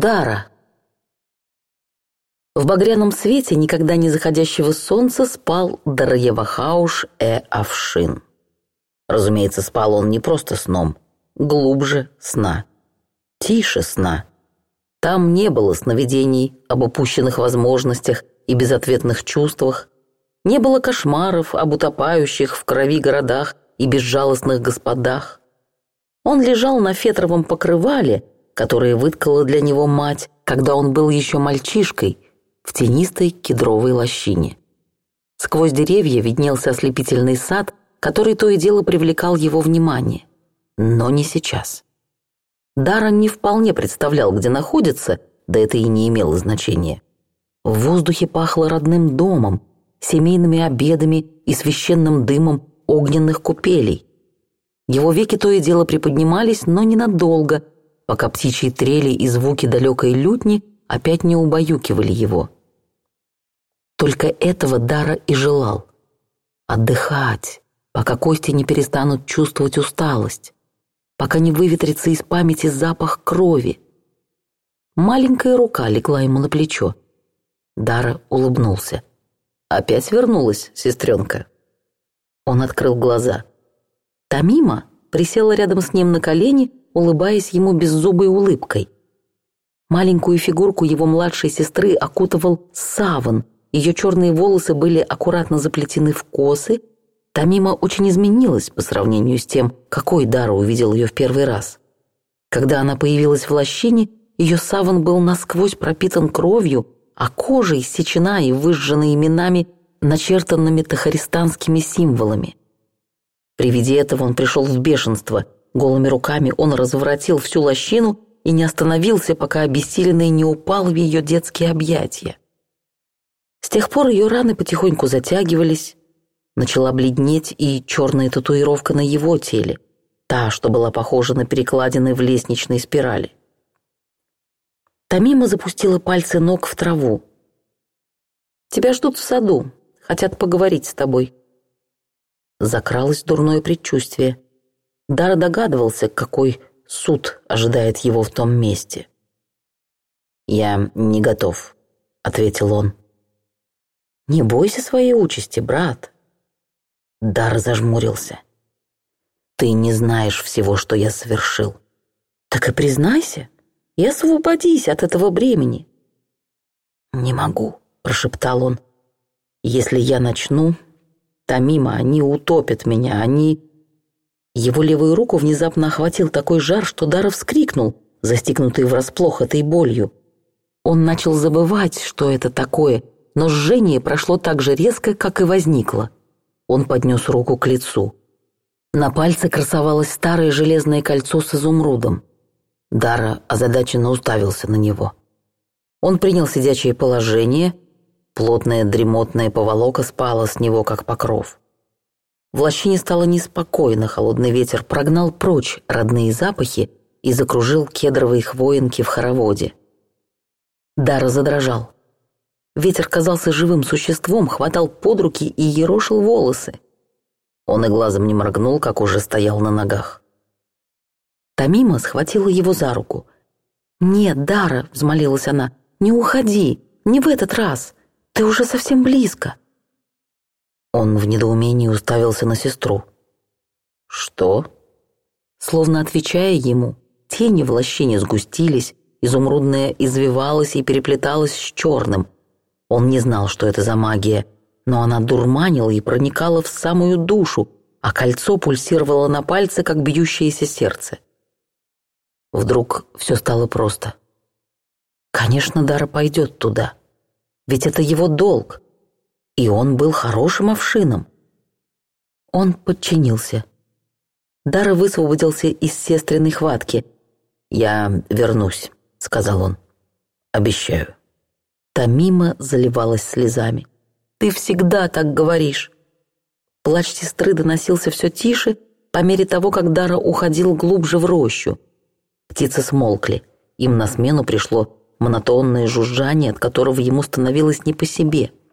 Дара. В багряном свете никогда не заходящего солнца спал Дарьевахауш Э. Авшин. Разумеется, спал он не просто сном, глубже сна, тише сна. Там не было сновидений об упущенных возможностях и безответных чувствах, не было кошмаров об утопающих в крови городах и безжалостных господах. Он лежал на фетровом покрывале – которые выткала для него мать, когда он был еще мальчишкой, в тенистой кедровой лощине. Сквозь деревья виднелся ослепительный сад, который то и дело привлекал его внимание. Но не сейчас. Даррен не вполне представлял, где находится, да это и не имело значения. В воздухе пахло родным домом, семейными обедами и священным дымом огненных купелей. Его веки то и дело приподнимались, но ненадолго – пока птичьи трели и звуки далекой лютни опять не убаюкивали его. Только этого Дара и желал. Отдыхать, пока кости не перестанут чувствовать усталость, пока не выветрится из памяти запах крови. Маленькая рука легла ему на плечо. Дара улыбнулся. «Опять вернулась, сестренка?» Он открыл глаза. Тамима присела рядом с ним на колени улыбаясь ему беззубой улыбкой. Маленькую фигурку его младшей сестры окутывал саван, ее черные волосы были аккуратно заплетены в косы, Тамима очень изменилась по сравнению с тем, какой Дара увидел ее в первый раз. Когда она появилась в лощине, ее саван был насквозь пропитан кровью, а кожа иссечена и выжжена именами, начертанными тахаристанскими символами. При виде этого он пришел в бешенство Голыми руками он разворотил всю лощину и не остановился, пока обессиленный не упал в ее детские объятия. С тех пор ее раны потихоньку затягивались, начала бледнеть и черная татуировка на его теле, та, что была похожа на перекладины в лестничной спирали. Тамима запустила пальцы ног в траву. «Тебя ждут в саду, хотят поговорить с тобой». Закралось дурное предчувствие. Дар догадывался, какой суд ожидает его в том месте. «Я не готов», — ответил он. «Не бойся своей участи, брат». Дар зажмурился. «Ты не знаешь всего, что я совершил». «Так и признайся и освободись от этого бремени». «Не могу», — прошептал он. «Если я начну, то мимо они утопят меня, они...» Его левую руку внезапно охватил такой жар, что Даров вскрикнул, застигнутый врасплох этой болью. Он начал забывать, что это такое, но жжение прошло так же резко, как и возникло. Он поднес руку к лицу. На пальце красовалось старое железное кольцо с изумрудом. Дара озадаченно уставился на него. Он принял сидячее положение, плотная дремотная поволоко спала с него, как покров. В лощине стало неспокойно, холодный ветер прогнал прочь родные запахи и закружил кедровые хвоинки в хороводе. Дара задрожал. Ветер казался живым существом, хватал под руки и ерошил волосы. Он и глазом не моргнул, как уже стоял на ногах. Тамима схватила его за руку. «Нет, Дара», — взмолилась она, — «не уходи, не в этот раз, ты уже совсем близко». Он в недоумении уставился на сестру. «Что?» Словно отвечая ему, тени в лощине сгустились, изумрудная извивалась и переплеталась с черным. Он не знал, что это за магия, но она дурманила и проникала в самую душу, а кольцо пульсировало на пальце, как бьющееся сердце. Вдруг все стало просто. Конечно, Дара пойдет туда. Ведь это его долг и он был хорошим овшином. Он подчинился. Дара высвободился из сестренной хватки. «Я вернусь», — сказал он. «Обещаю». Тамима заливалась слезами. «Ты всегда так говоришь». Плач сестры доносился все тише, по мере того, как Дара уходил глубже в рощу. Птицы смолкли. Им на смену пришло монотонное жужжание, от которого ему становилось не по себе —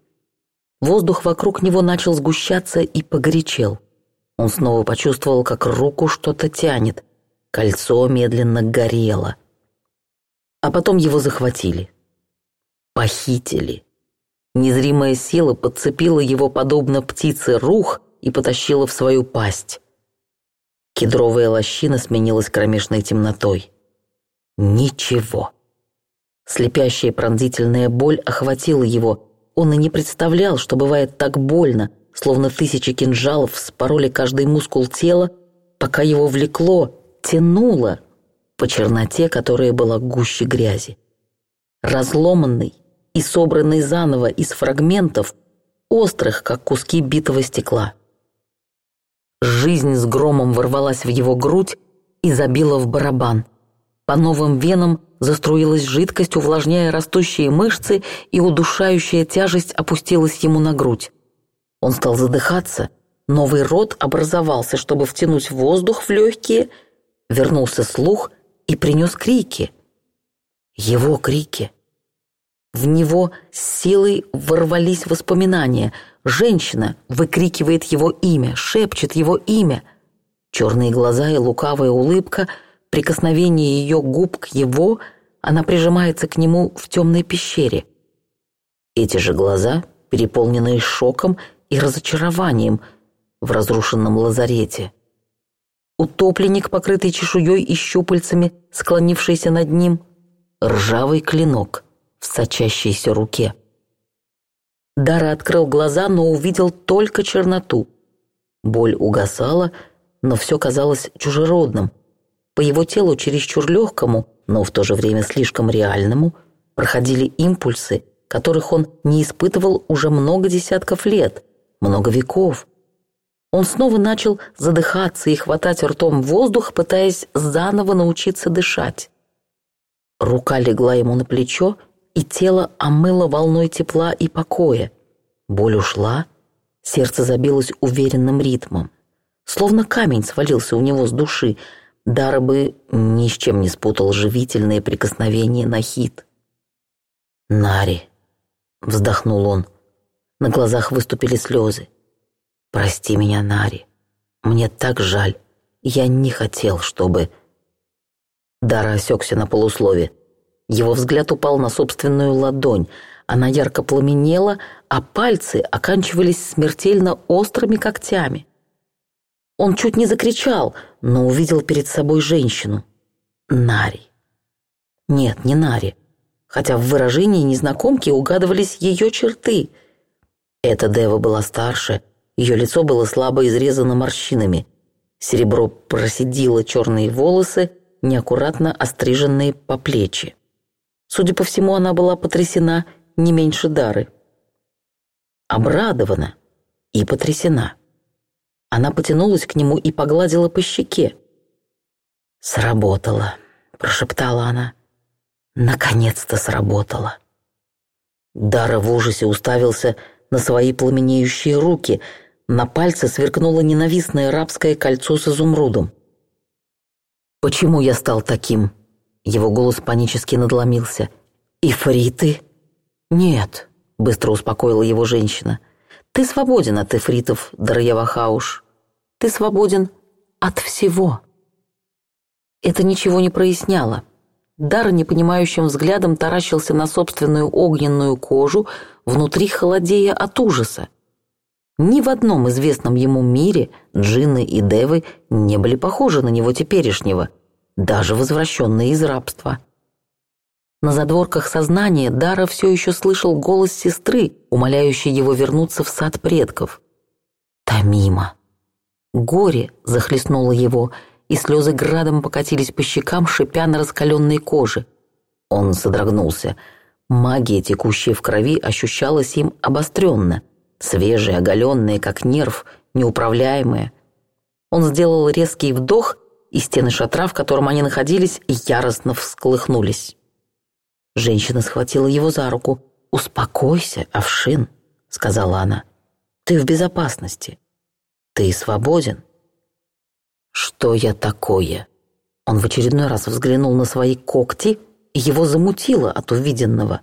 Воздух вокруг него начал сгущаться и погорячел. Он снова почувствовал, как руку что-то тянет. Кольцо медленно горело. А потом его захватили. Похитили. Незримая сила подцепила его, подобно птице, рух и потащила в свою пасть. Кедровая лощина сменилась кромешной темнотой. Ничего. Слепящая пронзительная боль охватила его, он и не представлял, что бывает так больно, словно тысячи кинжалов спороли каждый мускул тела, пока его влекло, тянуло по черноте, которая была гуще грязи. Разломанный и собранный заново из фрагментов, острых, как куски битого стекла. Жизнь с громом ворвалась в его грудь и забила в барабан. По новым венам заструилась жидкость, увлажняя растущие мышцы, и удушающая тяжесть опустилась ему на грудь. Он стал задыхаться. Новый рот образовался, чтобы втянуть воздух в легкие. Вернулся слух и принес крики. Его крики. В него с силой ворвались воспоминания. Женщина выкрикивает его имя, шепчет его имя. Черные глаза и лукавая улыбка — прикосновении ее губ к его она прижимается к нему в темной пещере. Эти же глаза, переполненные шоком и разочарованием в разрушенном лазарете. Утопленник, покрытый чешуей и щупальцами, склонившийся над ним, ржавый клинок в сочащейся руке. Дара открыл глаза, но увидел только черноту. Боль угасала, но все казалось чужеродным — по его телу чересчур легкому, но в то же время слишком реальному, проходили импульсы, которых он не испытывал уже много десятков лет, много веков. Он снова начал задыхаться и хватать ртом воздух, пытаясь заново научиться дышать. Рука легла ему на плечо, и тело омыло волной тепла и покоя. Боль ушла, сердце забилось уверенным ритмом. Словно камень свалился у него с души – Дарбы ни с чем не спутал живительные прикосновения на хит. «Нари!» — вздохнул он. На глазах выступили слезы. «Прости меня, Нари. Мне так жаль. Я не хотел, чтобы...» Дара осекся на полуслове. Его взгляд упал на собственную ладонь. Она ярко пламенела, а пальцы оканчивались смертельно острыми когтями. Он чуть не закричал, но увидел перед собой женщину. Нари. Нет, не Нари. Хотя в выражении незнакомки угадывались ее черты. Эта Дева была старше, ее лицо было слабо изрезано морщинами. Серебро проседило черные волосы, неаккуратно остриженные по плечи. Судя по всему, она была потрясена не меньше дары. Обрадована и потрясена. Она потянулась к нему и погладила по щеке. «Сработало», — прошептала она. «Наконец-то сработало». Дара в ужасе уставился на свои пламенеющие руки. На пальце сверкнуло ненавистное рабское кольцо с изумрудом. «Почему я стал таким?» Его голос панически надломился. «Ифриты?» «Нет», — быстро успокоила его женщина. Ты свободен от эфритов, Дарьявахауш. Ты свободен от всего. Это ничего не проясняло. Дар непонимающим взглядом таращился на собственную огненную кожу, внутри холодея от ужаса. Ни в одном известном ему мире джинны и девы не были похожи на него теперешнего, даже возвращенные из рабства. На задворках сознания Дара все еще слышал голос сестры, умоляющий его вернуться в сад предков. Тамима. Горе захлестнуло его, и слезы градом покатились по щекам, шипя на раскаленной коже. Он содрогнулся. Магия, текущая в крови, ощущалась им обостренно. Свежая, оголенная, как нерв, неуправляемая. Он сделал резкий вдох, и стены шатра, в котором они находились, яростно всколыхнулись. Женщина схватила его за руку. «Успокойся, овшин», — сказала она. «Ты в безопасности. Ты свободен». «Что я такое?» Он в очередной раз взглянул на свои когти, и его замутило от увиденного.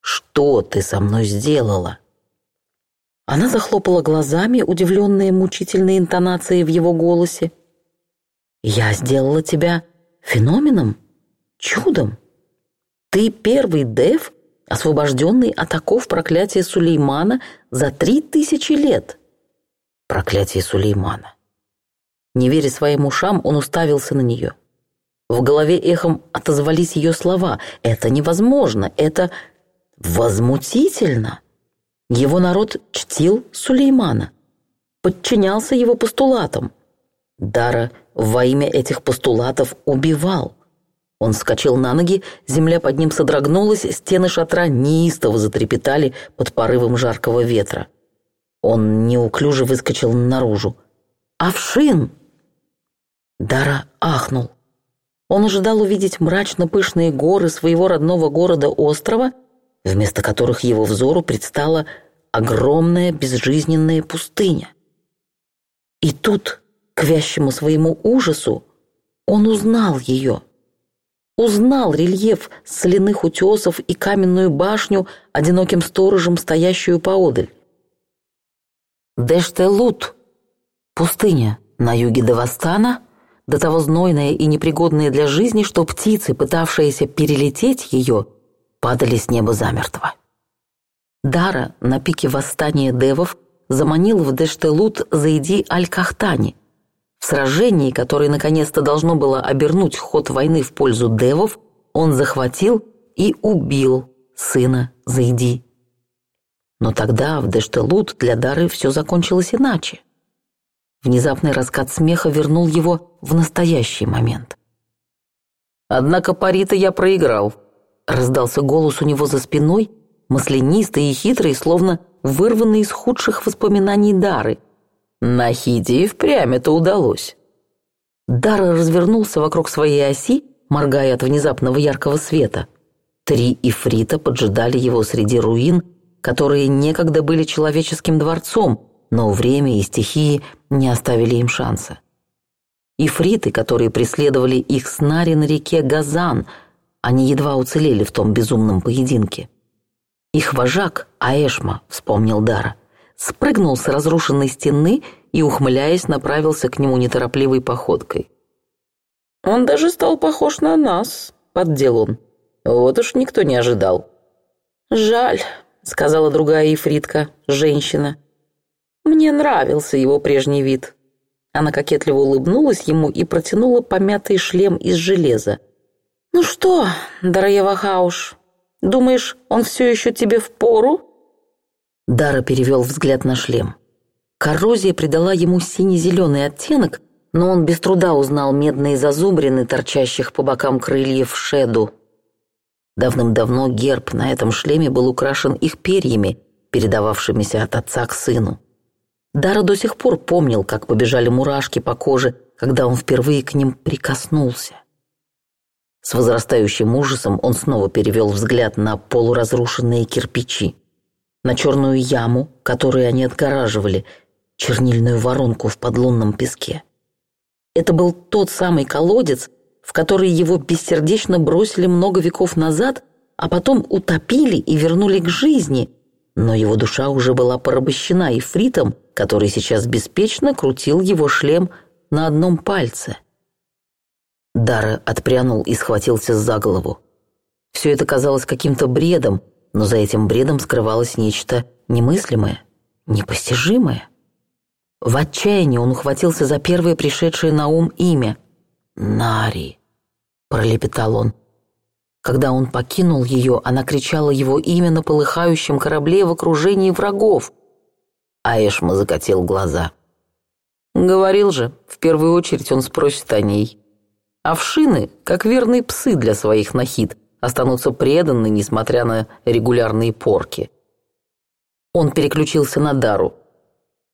«Что ты со мной сделала?» Она захлопала глазами, удивленные мучительной интонацией в его голосе. «Я сделала тебя феноменом, чудом. Ты первый Дев, освобожденный от оков проклятия Сулеймана за три тысячи лет. Проклятие Сулеймана. Не веря своим ушам, он уставился на нее. В голове эхом отозвались ее слова. «Это невозможно! Это возмутительно!» Его народ чтил Сулеймана, подчинялся его постулатам. Дара во имя этих постулатов убивал. Он вскочил на ноги, земля под ним содрогнулась, стены шатра неистово затрепетали под порывом жаркого ветра. Он неуклюже выскочил наружу. «Овшин!» Дара ахнул. Он ожидал увидеть мрачно-пышные горы своего родного города-острова, вместо которых его взору предстала огромная безжизненная пустыня. И тут, к вящему своему ужасу, он узнал ее — узнал рельеф соляных утесов и каменную башню, одиноким сторожем, стоящую поодаль. Дештелут, пустыня на юге Давастана, до того знойная и непригодная для жизни, что птицы, пытавшиеся перелететь ее, падали с неба замертво. Дара на пике восстания девов заманил в Дештелут Заиди Аль-Кахтани – Сражении, которое наконец-то должно было обернуть ход войны в пользу девов, он захватил и убил сына Зайди. Но тогда в Дештелут для Дары все закончилось иначе. Внезапный раскат смеха вернул его в настоящий момент. «Однако пари-то я проиграл», — раздался голос у него за спиной, маслянистый и хитрый, словно вырванный из худших воспоминаний Дары — на Хиде и впрямь это удалось. Дара развернулся вокруг своей оси, моргая от внезапного яркого света. Три ифрита поджидали его среди руин, которые некогда были человеческим дворцом, но время и стихии не оставили им шанса. Ифриты, которые преследовали их снари на реке Газан, они едва уцелели в том безумном поединке. Их вожак, Аэшма, вспомнил Дара, спрыгнул с разрушенной стены и, ухмыляясь, направился к нему неторопливой походкой. «Он даже стал похож на нас», — поддел он. «Вот уж никто не ожидал». «Жаль», — сказала другая ифритка, женщина. «Мне нравился его прежний вид». Она кокетливо улыбнулась ему и протянула помятый шлем из железа. «Ну что, Дарьева Хауш, думаешь, он все еще тебе впору? Дара перевел взгляд на шлем. Коррозия придала ему сине-зеленый оттенок, но он без труда узнал медные зазубрины, торчащих по бокам крыльев шеду. Давным-давно герб на этом шлеме был украшен их перьями, передававшимися от отца к сыну. Дара до сих пор помнил, как побежали мурашки по коже, когда он впервые к ним прикоснулся. С возрастающим ужасом он снова перевел взгляд на полуразрушенные кирпичи на черную яму, которую они отгораживали, чернильную воронку в подлунном песке. Это был тот самый колодец, в который его бессердечно бросили много веков назад, а потом утопили и вернули к жизни, но его душа уже была порабощена ифритом, который сейчас беспечно крутил его шлем на одном пальце. Дара отпрянул и схватился за голову. Все это казалось каким-то бредом, но за этим бредом скрывалось нечто немыслимое, непостижимое. В отчаянии он ухватился за первое пришедшее на ум имя — Нари, пролепетал он. Когда он покинул ее, она кричала его имя на полыхающем корабле в окружении врагов. Аэшма закатил глаза. Говорил же, в первую очередь он спросит о ней. А вшины, как верные псы для своих нахид, останутся преданы, несмотря на регулярные порки. Он переключился на Дару.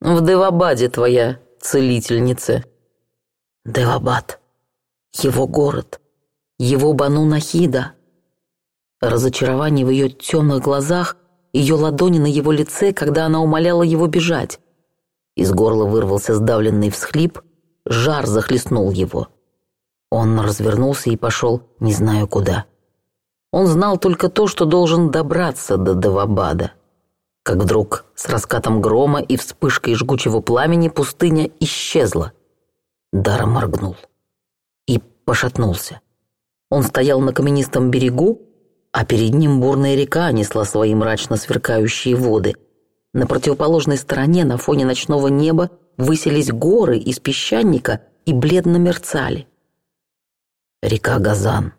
«В Девабаде твоя целительница». «Девабад. Его город. Его Бану Нахида». Разочарование в ее темных глазах, ее ладони на его лице, когда она умоляла его бежать. Из горла вырвался сдавленный всхлип, жар захлестнул его. Он развернулся и пошел не знаю куда. Он знал только то, что должен добраться до Давабада. Как вдруг с раскатом грома и вспышкой жгучего пламени пустыня исчезла. Дара моргнул и пошатнулся. Он стоял на каменистом берегу, а перед ним бурная река несла свои мрачно сверкающие воды. На противоположной стороне, на фоне ночного неба, высились горы из песчаника и бледно мерцали. Река Газан.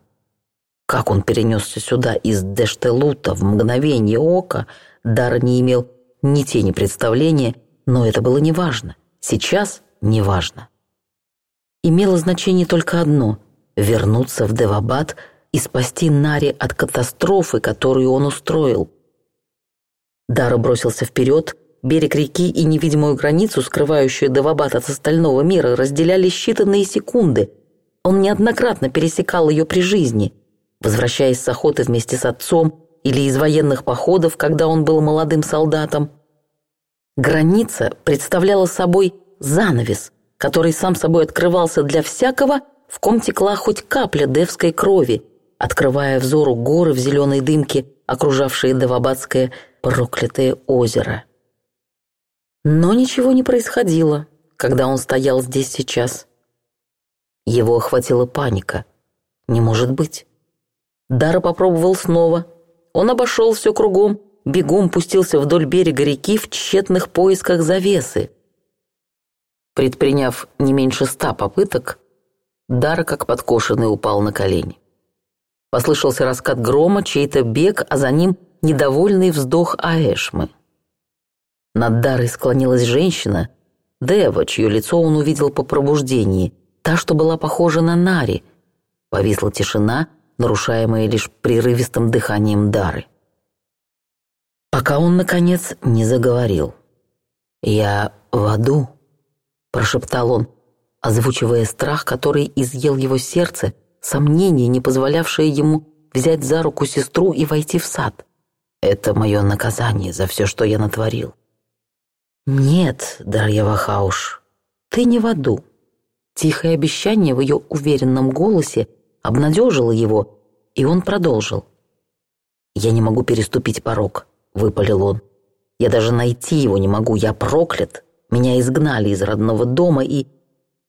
Как он перенесся сюда из Дештелута в мгновение ока, Дар не имел ни тени представления, но это было неважно. Сейчас неважно. Имело значение только одно – вернуться в Девабад и спасти Нари от катастрофы, которую он устроил. Дар бросился вперед, берег реки и невидимую границу, скрывающую Девабад от остального мира, разделяли считанные секунды. Он неоднократно пересекал ее при жизни – Возвращаясь с охоты вместе с отцом или из военных походов, когда он был молодым солдатом, граница представляла собой занавес, который сам собой открывался для всякого, в ком текла хоть капля девской крови, открывая взору горы в зеленой дымке, окружавшие Давабадское проклятое озеро. Но ничего не происходило, когда он стоял здесь сейчас. Его охватила паника. Не может быть. Дара попробовал снова. Он обошел все кругом, бегом пустился вдоль берега реки в тщетных поисках завесы. Предприняв не меньше ста попыток, Дара, как подкошенный, упал на колени. Послышался раскат грома, чей-то бег, а за ним недовольный вздох Аэшмы. Над Дарой склонилась женщина, Дева, чье лицо он увидел по пробуждении, та, что была похожа на Нари. Повисла тишина — нарушаемые лишь прерывистым дыханием дары. Пока он, наконец, не заговорил. «Я в аду», — прошептал он, озвучивая страх, который изъел его сердце, сомнение, не позволявшее ему взять за руку сестру и войти в сад. «Это мое наказание за все, что я натворил». «Нет, Дарья Вахауш, ты не в аду». Тихое обещание в ее уверенном голосе обнадежило его, и он продолжил. «Я не могу переступить порог», — выпалил он. «Я даже найти его не могу, я проклят. Меня изгнали из родного дома, и...»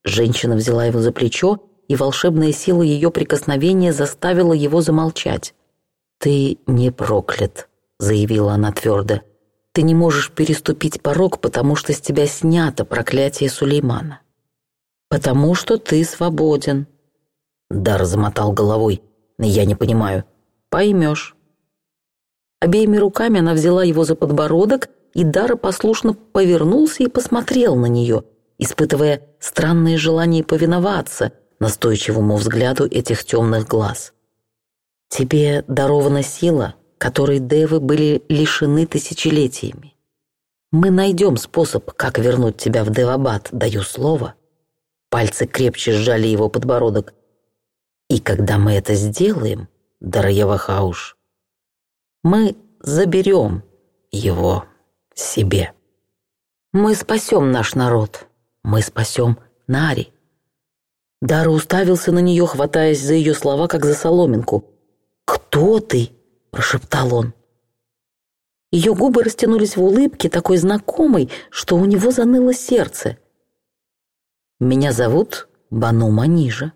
Женщина взяла его за плечо, и волшебная сила ее прикосновения заставила его замолчать. «Ты не проклят», — заявила она твердо. «Ты не можешь переступить порог, потому что с тебя снято проклятие Сулеймана». «Потому что ты свободен». Дар замотал головой. «Я не понимаю». «Поймешь». Обеими руками она взяла его за подбородок, и Дара послушно повернулся и посмотрел на нее, испытывая странное желание повиноваться настойчивому взгляду этих темных глаз. «Тебе дарована сила, которой девы были лишены тысячелетиями. Мы найдем способ, как вернуть тебя в Девабад, даю слово». Пальцы крепче сжали его подбородок. И когда мы это сделаем, Дарьева Хауш, мы заберем его себе. Мы спасем наш народ. Мы спасем Нари. Дара уставился на нее, хватаясь за ее слова, как за соломинку. «Кто ты?» – прошептал он. Ее губы растянулись в улыбке, такой знакомой, что у него заныло сердце. «Меня зовут Бану Манижа»,